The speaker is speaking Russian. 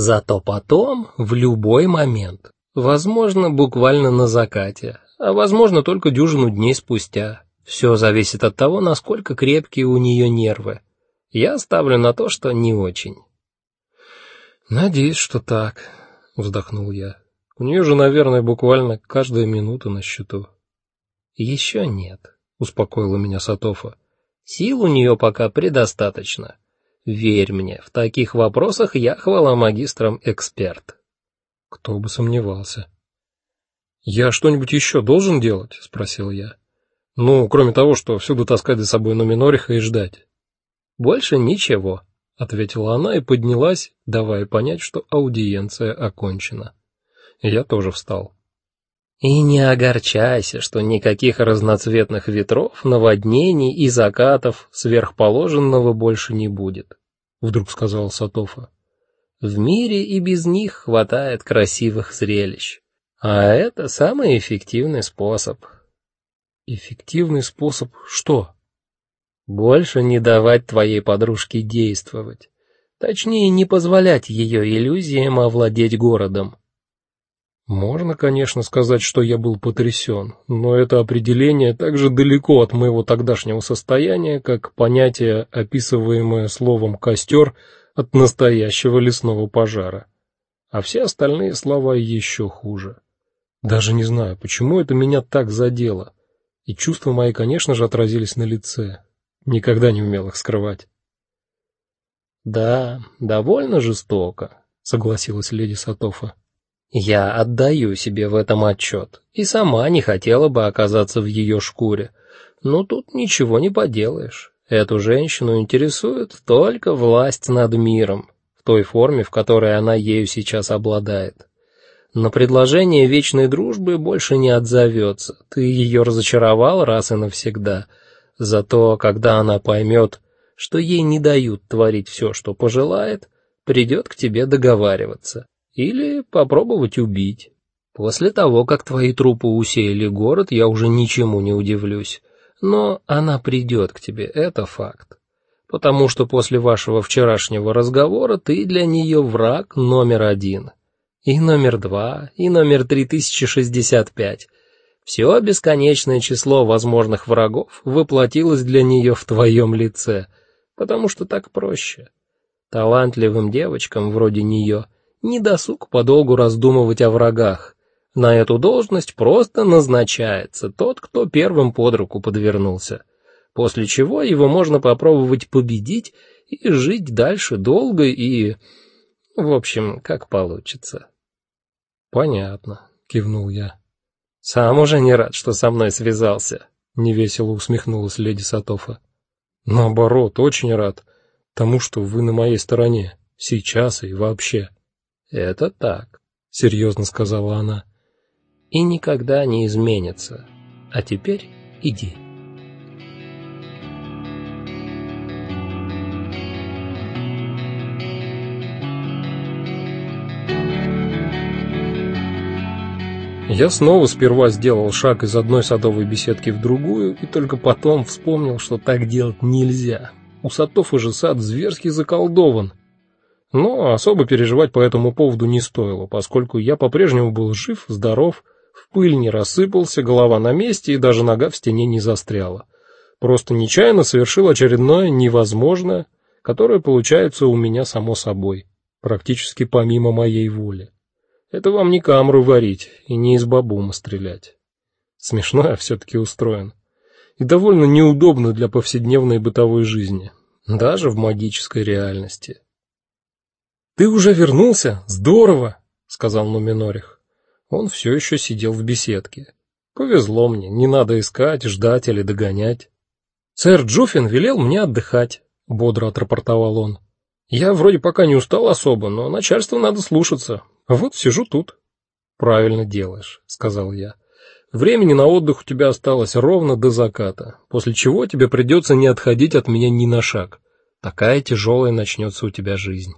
Зато потом, в любой момент, возможно, буквально на закате, а возможно только дюжину дней спустя. Все зависит от того, насколько крепкие у нее нервы. Я ставлю на то, что не очень. Надеюсь, что так, вздохнул я. У нее же, наверное, буквально каждая минута на счету. Еще нет, успокоила меня Сатофа. Сил у нее пока предостаточно. Верь мне, в таких вопросах я хвала магистрам эксперт. Кто бы сомневался. Я что-нибудь еще должен делать, спросил я. Ну, кроме того, что всюду таскать за собой Номинориха и ждать. Больше ничего, ответила она и поднялась, давая понять, что аудиенция окончена. Я тоже встал. И не огорчайся, что никаких разноцветных ветров, наводнений и закатов сверхположенного больше не будет, вдруг сказал Сатофа. В мире и без них хватает красивых зрелищ. А это самый эффективный способ. Эффективный способ что? Больше не давать твоей подружке действовать. Точнее, не позволять ее иллюзиям овладеть городом. Можно, конечно, сказать, что я был потрясен, но это определение так же далеко от моего тогдашнего состояния, как понятие, описываемое словом костер, от настоящего лесного пожара. А все остальные слова еще хуже. Даже не знаю, почему это меня так задело. И чувства мои, конечно же, отразились на лице. Никогда не умел их скрывать. Да, довольно жестоко, согласилась леди Сатофа. Я отдаю себе в этом отчет и сама не хотела бы оказаться в ее шкуре. Но тут ничего не поделаешь. Эту женщину интересует только власть над миром в той форме, в которой она ею сейчас обладает. На предложение вечной дружбы больше не отзовется. Ты ее разочаровал раз и навсегда. Зато когда она поймет, что ей не дают творить все, что пожелает, придет к тебе договариваться. Или попробовать убить. После того, как твои трупы усеяли город, я уже ничему не удивлюсь. Но она придет к тебе, это факт. Потому что после вашего вчерашнего разговора ты для нее враг номер один. И номер два, и номер 3065. Все бесконечное число возможных врагов воплотилось для нее в твоем лице, потому что так проще. Талантливым девочкам вроде нее — не досуг подолгу раздумывать о врагах. На эту должность просто назначается тот, кто первым под руку подвернулся. После чего его можно попробовать победить и жить дальше долго и в общем, как получится. Понятно, кивнул я. Сам уже не рад, что со мной связался, невесело усмехнулась леди Сатофа. Наоборот, очень рад тому, что вы на моей стороне сейчас и вообще. Это так, серьезно сказала она. И никогда не изменится. А теперь иди. Я снова сперва сделал шаг из одной садовой беседки в другую и только потом вспомнил, что так делать нельзя. У садов уже сад зверски заколдован. Но особо переживать по этому поводу не стоило, поскольку я по-прежнему был жив, здоров, в пыль не рассыпался, голова на месте и даже нога в стене не застряла. Просто нечаянно совершил очередное невозможное, которое получается у меня само собой, практически помимо моей воли. Это вам не камру варить и не из бабума стрелять. Смешно я все таки устроен. И довольно неудобно для повседневной бытовой жизни, даже в магической реальности. Ты уже вернулся? Здорово, сказал Нуминорих. Он все еще сидел в беседке. Повезло мне, не надо искать, ждать или догонять. Сэр Джуфин велел мне отдыхать, бодро отрапортовал он. Я вроде пока не устал особо, но начальство надо слушаться. Вот сижу тут. Правильно делаешь, сказал я. Времени на отдых у тебя осталось ровно до заката, после чего тебе придется не отходить от меня ни на шаг. Такая тяжелая начнется у тебя жизнь.